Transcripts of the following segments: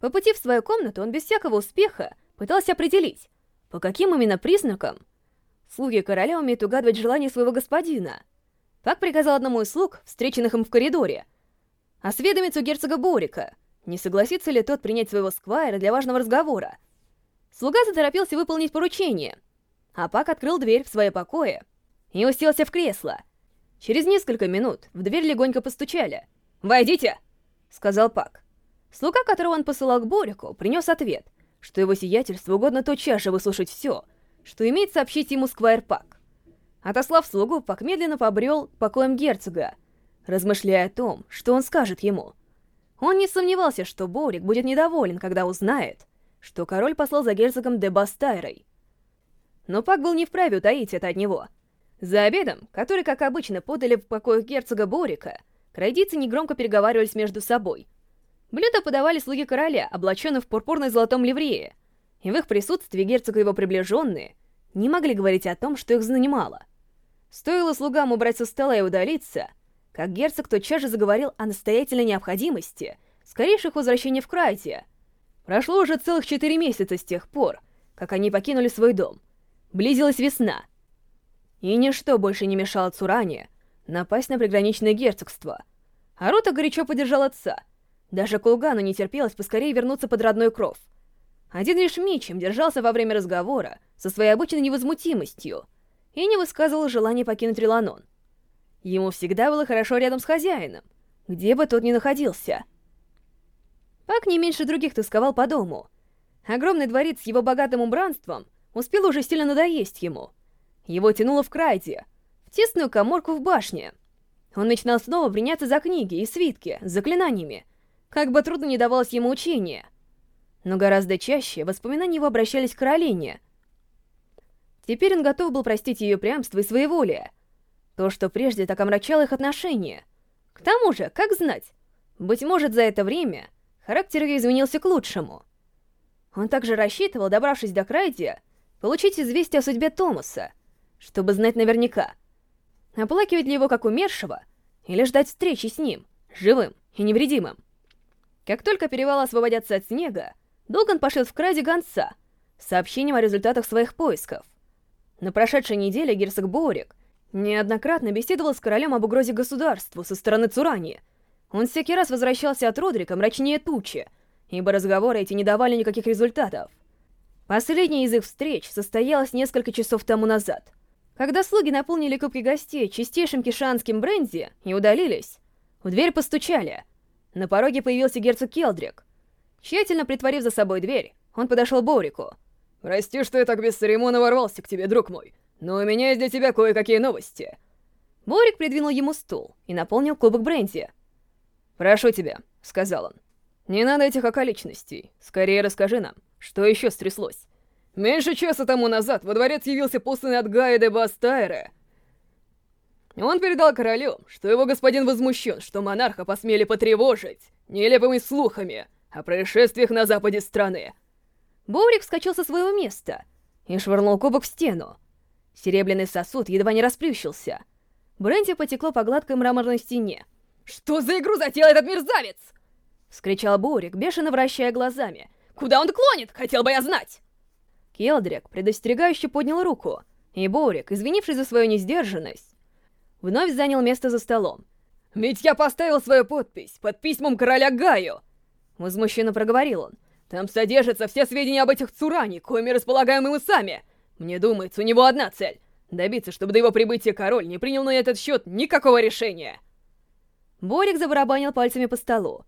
По пути в свою комнату он без всякого успеха пытался определить, по каким именно признакам слуги короля умеют угадывать желания своего господина. Пак приказал одному из слуг, встреченных им в коридоре, осведомиться у герцога Борика, не согласится ли тот принять своего сквайра для важного разговора. Слуга заторопился выполнить поручение, а Пак открыл дверь в свое покое и уселся в кресло. Через несколько минут в дверь легонько постучали. «Войдите!» — сказал Пак. Слуга, которого он посылал к Борику, принес ответ, что его сиятельство угодно тотчас же выслушать все, что имеет сообщить ему Сквайр Пак. Отослав слугу, Пак медленно побрел к покоям герцога, размышляя о том, что он скажет ему. Он не сомневался, что Борик будет недоволен, когда узнает, что король послал за герцогом де Бастайрой. Но Пак был не вправе утаить это от него. За обедом, который, как обычно, подали в покоях герцога Борика, крайдицы негромко переговаривались между собой. Блюда подавали слуги короля, облаченные в пурпурно золотом ливрее, и в их присутствии герцог и его приближенные не могли говорить о том, что их занимало. Стоило слугам убрать со стола и удалиться, как герцог тотчас же заговорил о настоятельной необходимости скорейших возвращений в Крайте. Прошло уже целых четыре месяца с тех пор, как они покинули свой дом. Близилась весна. И ничто больше не мешало Цуране напасть на приграничное герцогство. Арута горячо поддержал отца. Даже Кулгану не терпелось поскорее вернуться под родной кров. Один лишь Мичем держался во время разговора со своей обычной невозмутимостью и не высказывал желания покинуть Реланон. Ему всегда было хорошо рядом с хозяином, где бы тот ни находился. Пак не меньше других тосковал по дому. Огромный дворец с его богатым убранством успел уже сильно надоесть ему. Его тянуло в Крайде, в тесную коморку в башне. Он начинал снова приняться за книги и свитки с заклинаниями, как бы трудно не давалось ему учение. Но гораздо чаще воспоминания его обращались к Каролине. Теперь он готов был простить ее прямство и своеволие, то, что прежде так омрачало их отношения. К тому же, как знать, быть может, за это время характер ее изменился к лучшему. Он также рассчитывал, добравшись до Крайдия, получить известие о судьбе Томаса, чтобы знать наверняка, оплакивать ли его как умершего, или ждать встречи с ним, живым и невредимым. Как только перевалы освободятся от снега, Долган пошлет в Крайде гонца с сообщением о результатах своих поисков. На прошедшей неделе герцог Борик Неоднократно беседовал с королем об угрозе государству со стороны Цурани. Он всякий раз возвращался от Родрика мрачнее тучи, ибо разговоры эти не давали никаких результатов. Последняя из их встреч состоялась несколько часов тому назад. Когда слуги наполнили кубки гостей чистейшим кишанским бренди и удалились, в дверь постучали. На пороге появился герцог Келдрик. Тщательно притворив за собой дверь, он подошел к Борику. «Прости, что я так бесцеремонно ворвался к тебе, друг мой. Но у меня есть для тебя кое-какие новости. Борик придвинул ему стул и наполнил кубок бренди. «Прошу тебя», — сказал он. «Не надо этих околичностей. Скорее расскажи нам, что еще стряслось». Меньше часа тому назад во дворец явился посланный от Гая де Бастайре. Он передал королю, что его господин возмущен, что монарха посмели потревожить нелепыми слухами о происшествиях на западе страны. Борик вскочил со своего места и швырнул кубок в стену. Серебряный сосуд едва не расплющился. Бренди потекло по гладкой мраморной стене. «Что за игру затеял этот мерзавец?» — вскричал Борик, бешено вращая глазами. «Куда он клонит? Хотел бы я знать!» Келдрик предостерегающе поднял руку, и Борик, извинившись за свою несдержанность, вновь занял место за столом. «Ведь я поставил свою подпись под письмом короля Гаю!» Возмущенно проговорил он. «Там содержатся все сведения об этих Цуране, коими располагаем мы сами!» Мне думается, у него одна цель — добиться, чтобы до его прибытия король не принял на этот счет никакого решения. Борик забарабанил пальцами по столу.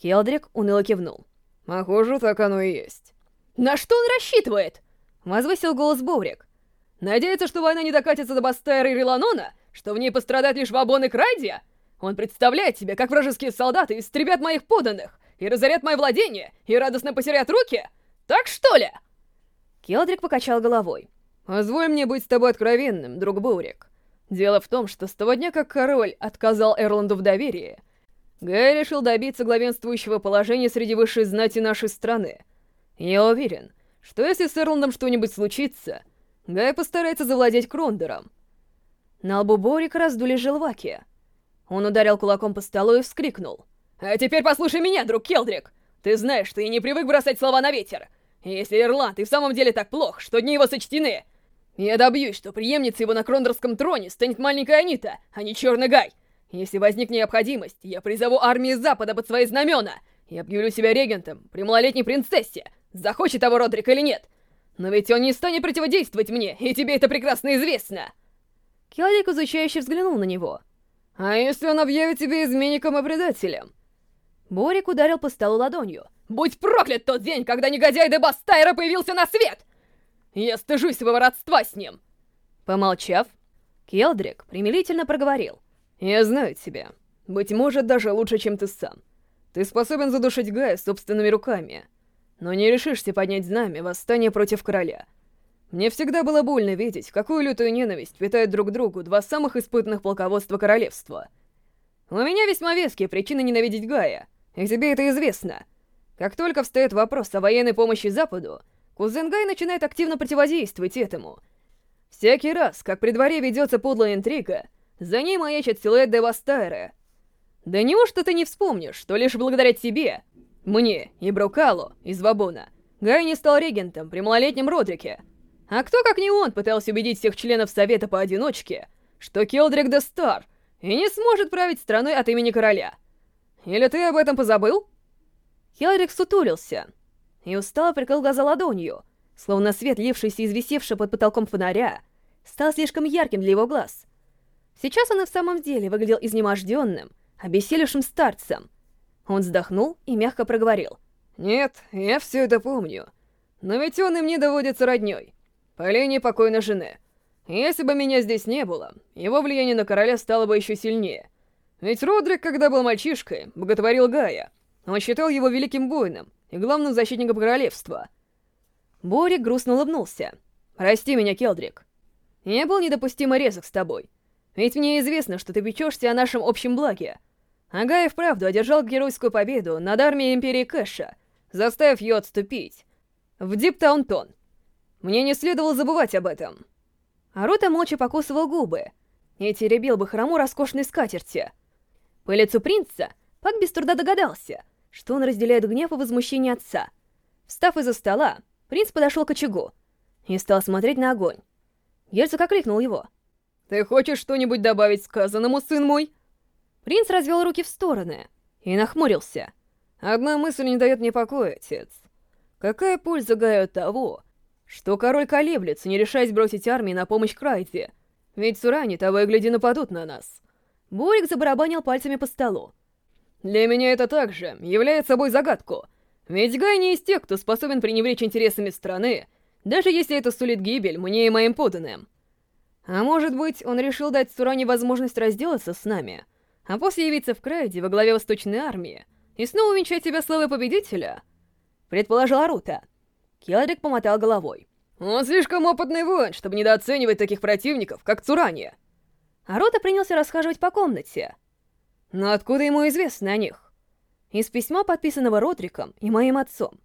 Келдрик уныло кивнул. Похоже, так оно и есть. «На что он рассчитывает?» — возвысил голос Борик. «Надеется, что война не докатится до Бастайра и Реланона? Что в ней пострадает лишь Вабон и Крайдия? Он представляет себе, как вражеские солдаты истребят моих поданных, и разорят мои владения, и радостно потерят руки? Так что ли?» Келдрик покачал головой. «Позволь мне быть с тобой откровенным, друг Бурик. Дело в том, что с того дня, как король отказал Эрланду в доверии, Гай решил добиться главенствующего положения среди высшей знати нашей страны. Я уверен, что если с Эрландом что-нибудь случится, Гай постарается завладеть Крондером». На лбу Борика раздули желваки. Он ударил кулаком по столу и вскрикнул. «А теперь послушай меня, друг Келдрик! Ты знаешь, я не привык бросать слова на ветер. Если Ирланд и в самом деле так плох, что дни его сочтены, я добьюсь, что преемницей его на Крондорском троне станет маленькая Анита, а не Черный Гай. Если возникнет необходимость, я призову армии Запада под свои знамена и объявлю себя регентом при малолетней принцессе, захочет того Родрик или нет. Но ведь он не станет противодействовать мне, и тебе это прекрасно известно. Келдик изучающе взглянул на него. А если он объявит тебя изменником и предателем? Борик ударил по столу ладонью. Будь проклят тот день, когда негодяй Дебастайра появился на свет! Я стыжусь своего родства с ним!» Помолчав, Келдрик примирительно проговорил. «Я знаю тебя. Быть может, даже лучше, чем ты сам. Ты способен задушить Гая собственными руками, но не решишься поднять знамя восстания против короля. Мне всегда было больно видеть, какую лютую ненависть питают друг другу два самых испытанных полководца королевства. У меня весьма веские причины ненавидеть Гая, и тебе это известно. Как только встает вопрос о военной помощи Западу, Кузен Гай начинает активно противодействовать этому. Всякий раз, как при дворе ведется подлая интрига, за ней маячит силуэт Девастайра. Да неужто ты не вспомнишь, что лишь благодаря тебе, мне и Брукалу из Вабона, Гай не стал регентом при малолетнем Родрике? А кто, как не он, пытался убедить всех членов Совета поодиночке, что Келдрик де Стар и не сможет править страной от имени короля? Или ты об этом позабыл? Келдрик сутулился, и устало прикрыл глаза ладонью, словно свет, лившийся из висевшего под потолком фонаря, стал слишком ярким для его глаз. Сейчас он и в самом деле выглядел изнеможденным, обессилевшим старцем. Он вздохнул и мягко проговорил. «Нет, я все это помню. Но ведь он и мне доводится родней. По линии покойной жены. Если бы меня здесь не было, его влияние на короля стало бы еще сильнее. Ведь Родрик, когда был мальчишкой, боготворил Гая. Он считал его великим воином, и главным защитником королевства. Борик грустно улыбнулся. «Прости меня, Келдрик. Я был недопустимо резок с тобой. Ведь мне известно, что ты печешься о нашем общем благе. Агай вправду одержал геройскую победу над армией Империи Кэша, заставив ее отступить. В Диптаунтон. Мне не следовало забывать об этом». Арута молча покусывал губы и теребил бы хрому роскошной скатерти. По лицу принца Пак без труда догадался — что он разделяет гнев и возмущение отца. Встав из-за стола, принц подошел к очагу и стал смотреть на огонь. Герцог окликнул его. «Ты хочешь что-нибудь добавить сказанному, сын мой?» Принц развел руки в стороны и нахмурился. «Одна мысль не дает мне покоя, отец. Какая польза Гаю того, что король колеблется, не решаясь бросить армии на помощь Крайте? Ведь Сурани того и гляди нападут на нас». Бурик забарабанил пальцами по столу. Для меня это также является собой загадку. Ведь Гай не из тех, кто способен пренебречь интересами страны, даже если это сулит гибель мне и моим подданным. А может быть, он решил дать Суране возможность разделаться с нами, а после явиться в Крайде во главе Восточной армии и снова венчать себя славой победителя? Предположила Рута. Келдрик помотал головой. Он слишком опытный воин, чтобы недооценивать таких противников, как Цурани. А Рута принялся расхаживать по комнате, но откуда ему известно о них? Из письма, подписанного Родриком и моим отцом.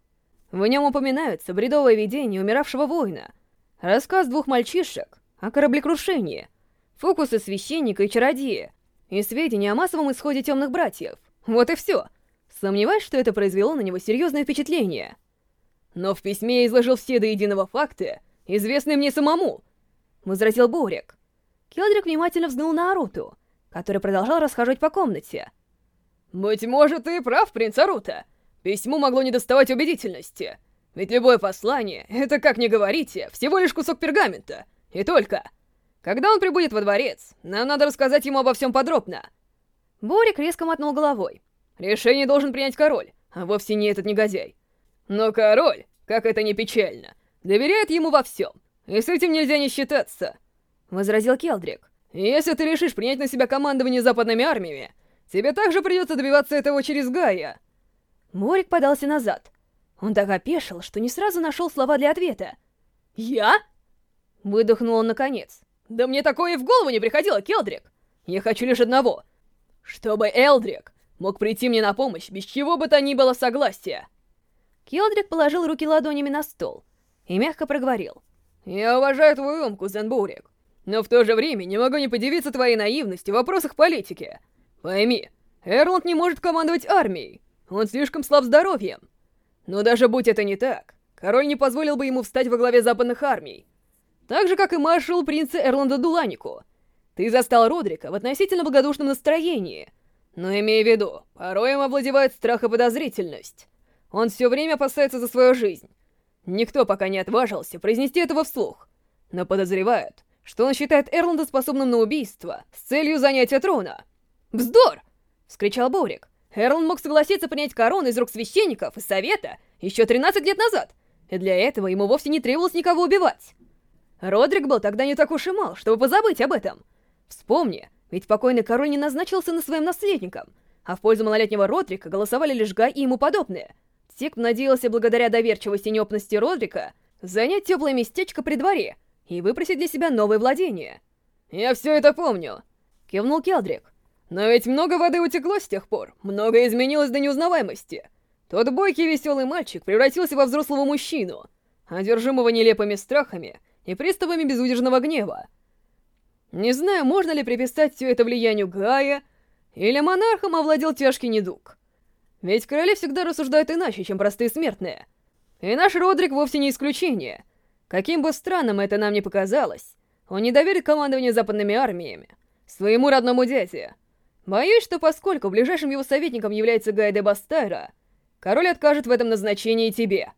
В нем упоминаются бредовое видение умиравшего воина, рассказ двух мальчишек о кораблекрушении, фокусы священника и чародея, и сведения о массовом исходе темных братьев. Вот и все. Сомневаюсь, что это произвело на него серьезное впечатление. Но в письме я изложил все до единого факты, известные мне самому, — возразил Борик. Келдрик внимательно взглянул на Аруту — который продолжал расхаживать по комнате. «Быть может, ты прав, принц Арута. Письмо могло не доставать убедительности. Ведь любое послание, это, как ни говорите, всего лишь кусок пергамента. И только. Когда он прибудет во дворец, нам надо рассказать ему обо всем подробно». Борик резко мотнул головой. «Решение должен принять король, а вовсе не этот негодяй. Но король, как это не печально, доверяет ему во всем, и с этим нельзя не считаться», — возразил Келдрик. Если ты решишь принять на себя командование западными армиями, тебе также придется добиваться этого через Гая. Морик подался назад. Он так опешил, что не сразу нашел слова для ответа. «Я?» Выдохнул он наконец. «Да мне такое и в голову не приходило, Келдрик! Я хочу лишь одного. Чтобы Элдрик мог прийти мне на помощь без чего бы то ни было согласия!» Келдрик положил руки ладонями на стол и мягко проговорил. «Я уважаю твой ум, кузен Бурик. Но в то же время не могу не подивиться твоей наивности в вопросах политики. Пойми, Эрланд не может командовать армией. Он слишком слаб здоровьем. Но даже будь это не так, король не позволил бы ему встать во главе западных армий. Так же, как и маршал принца Эрланда Дуланику. Ты застал Родрика в относительно благодушном настроении. Но имей в виду, порой им овладевает страх и подозрительность. Он все время опасается за свою жизнь. Никто пока не отважился произнести этого вслух. Но подозревают, что он считает Эрланда способным на убийство с целью занятия трона. «Вздор!» — вскричал Борик. Эрланд мог согласиться принять корону из рук священников и совета еще 13 лет назад, и для этого ему вовсе не требовалось никого убивать. Родрик был тогда не так уж и мал, чтобы позабыть об этом. Вспомни, ведь покойный король не назначился на своим наследником, а в пользу малолетнего Родрика голосовали лишь Гай и ему подобные. Кто надеялся благодаря доверчивости и неопытности Родрика занять теплое местечко при дворе и выпросить для себя новые владения. «Я все это помню», — кивнул Келдрик. «Но ведь много воды утекло с тех пор, многое изменилось до неузнаваемости. Тот бойкий веселый мальчик превратился во взрослого мужчину, одержимого нелепыми страхами и приступами безудержного гнева. Не знаю, можно ли приписать все это влиянию Гая, или монархом овладел тяжкий недуг. Ведь короли всегда рассуждают иначе, чем простые смертные. И наш Родрик вовсе не исключение. Каким бы странным это нам ни показалось, он не доверит командованию западными армиями своему родному дяде. Боюсь, что поскольку ближайшим его советником является Гай де Бастайра, король откажет в этом назначении тебе.